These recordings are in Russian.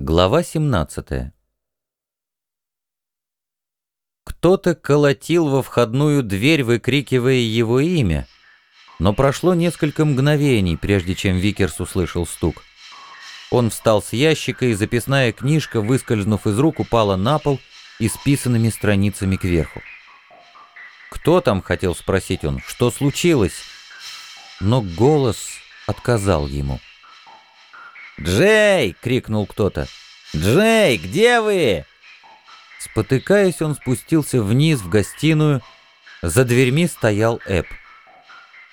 Глава 17 Кто-то колотил во входную дверь, выкрикивая его имя, но прошло несколько мгновений, прежде чем Викерс услышал стук. Он встал с ящика, и записная книжка, выскользнув из рук, упала на пол исписанными страницами кверху. «Кто там?» — хотел спросить он. «Что случилось?» Но голос отказал ему. «Джей!» — крикнул кто-то. «Джей, где вы?» Спотыкаясь, он спустился вниз в гостиную. За дверьми стоял Эб.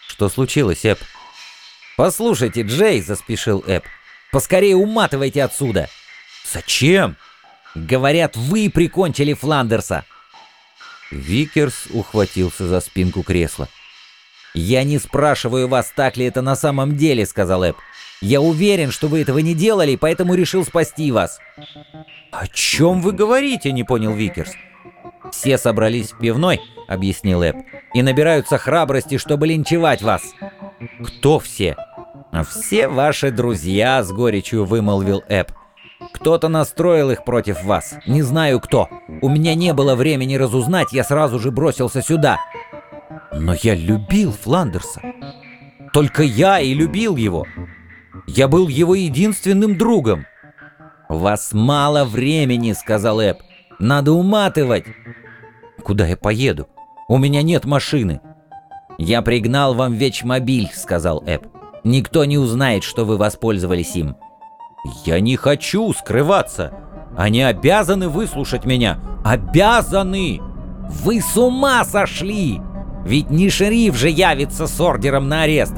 «Что случилось, Эб?» «Послушайте, Джей!» — заспешил Эб. «Поскорее уматывайте отсюда!» «Зачем?» «Говорят, вы прикончили Фландерса!» Викерс ухватился за спинку кресла. «Я не спрашиваю вас, так ли это на самом деле», — сказал Эб. Я уверен, что вы этого не делали, поэтому решил спасти вас». «О чем вы говорите?» — не понял Викерс. «Все собрались в пивной», — объяснил Эб, «и набираются храбрости, чтобы линчевать вас». «Кто все?» «Все ваши друзья», — с горечью вымолвил Эб. «Кто-то настроил их против вас. Не знаю кто. У меня не было времени разузнать, я сразу же бросился сюда». «Но я любил Фландерса. Только я и любил его. Я был его единственным другом. «У вас мало времени», — сказал Эб. «Надо уматывать». «Куда я поеду? У меня нет машины». «Я пригнал вам вечмобиль», — сказал Эб. «Никто не узнает, что вы воспользовались им». «Я не хочу скрываться. Они обязаны выслушать меня. Обязаны!» «Вы с ума сошли! Ведь не шериф же явится с ордером на арест.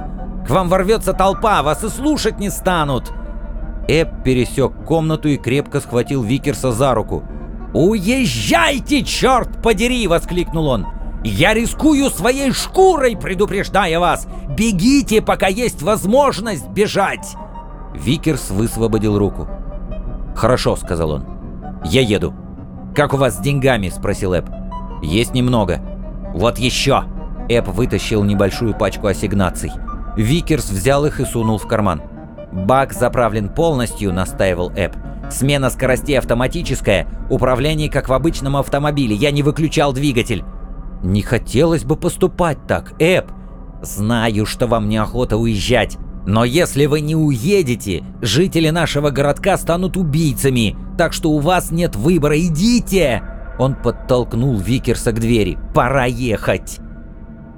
К вам ворвется толпа, вас и слушать не станут!» Эб пересек комнату и крепко схватил Викерса за руку. «Уезжайте, черт подери!» — воскликнул он. «Я рискую своей шкурой, предупреждая вас! Бегите, пока есть возможность бежать!» Викерс высвободил руку. «Хорошо», — сказал он. «Я еду». «Как у вас с деньгами?» — спросил Эб. «Есть немного». «Вот еще!» Эб вытащил небольшую пачку ассигнаций. Викерс взял их и сунул в карман. «Бак заправлен полностью», — настаивал Эб. «Смена скоростей автоматическая, управление как в обычном автомобиле, я не выключал двигатель». «Не хотелось бы поступать так, Эб». «Знаю, что вам неохота уезжать, но если вы не уедете, жители нашего городка станут убийцами, так что у вас нет выбора, идите!» Он подтолкнул Викерса к двери. «Пора ехать!»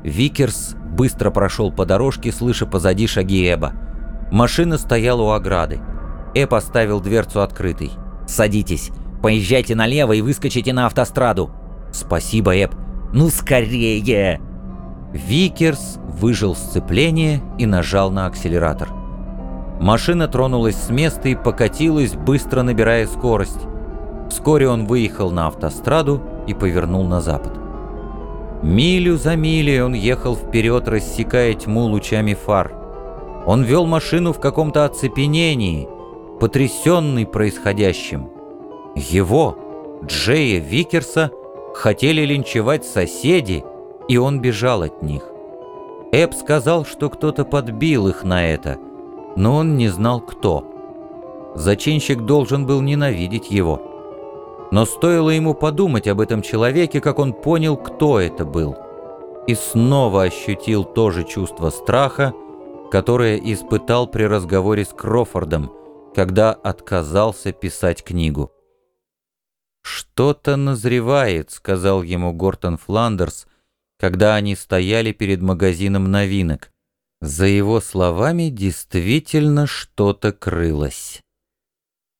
Викерс быстро прошел по дорожке, слыша позади шаги Эба. Машина стояла у ограды. Эб оставил дверцу открытой. «Садитесь, поезжайте налево и выскочите на автостраду». «Спасибо, Эб». «Ну, скорее!» Викерс выжал сцепление и нажал на акселератор. Машина тронулась с места и покатилась, быстро набирая скорость. Вскоре он выехал на автостраду и повернул на запад. Милю за милей он ехал вперед, рассекая тьму лучами фар. Он вел машину в каком-то оцепенении, потрясенный происходящим. Его, Джея Викерса, хотели линчевать соседи, и он бежал от них. Эб сказал, что кто-то подбил их на это, но он не знал кто. Зачинщик должен был ненавидеть его. Но стоило ему подумать об этом человеке, как он понял, кто это был. И снова ощутил то же чувство страха, которое испытал при разговоре с Крофордом, когда отказался писать книгу. «Что-то назревает», — сказал ему Гортон Фландерс, когда они стояли перед магазином новинок. За его словами действительно что-то крылось.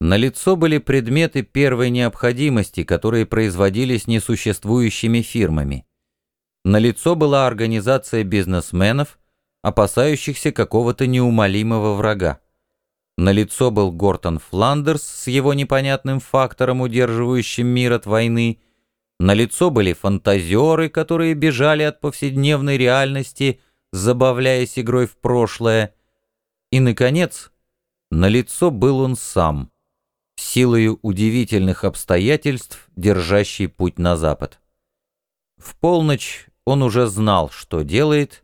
На лицо были предметы первой необходимости, которые производились несуществующими фирмами. На лицо была организация бизнесменов, опасающихся какого-то неумолимого врага. На лицо был Гортон Фландерс с его непонятным фактором, удерживающим мир от войны. На лицо были фантазеры, которые бежали от повседневной реальности, забавляясь игрой в прошлое. И, наконец, на лицо был он сам силою удивительных обстоятельств, держащий путь на запад. В полночь он уже знал, что делает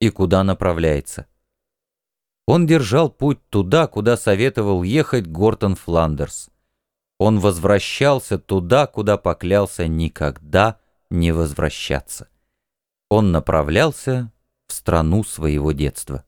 и куда направляется. Он держал путь туда, куда советовал ехать Гортон Фландерс. Он возвращался туда, куда поклялся никогда не возвращаться. Он направлялся в страну своего детства.